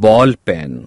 ball pen.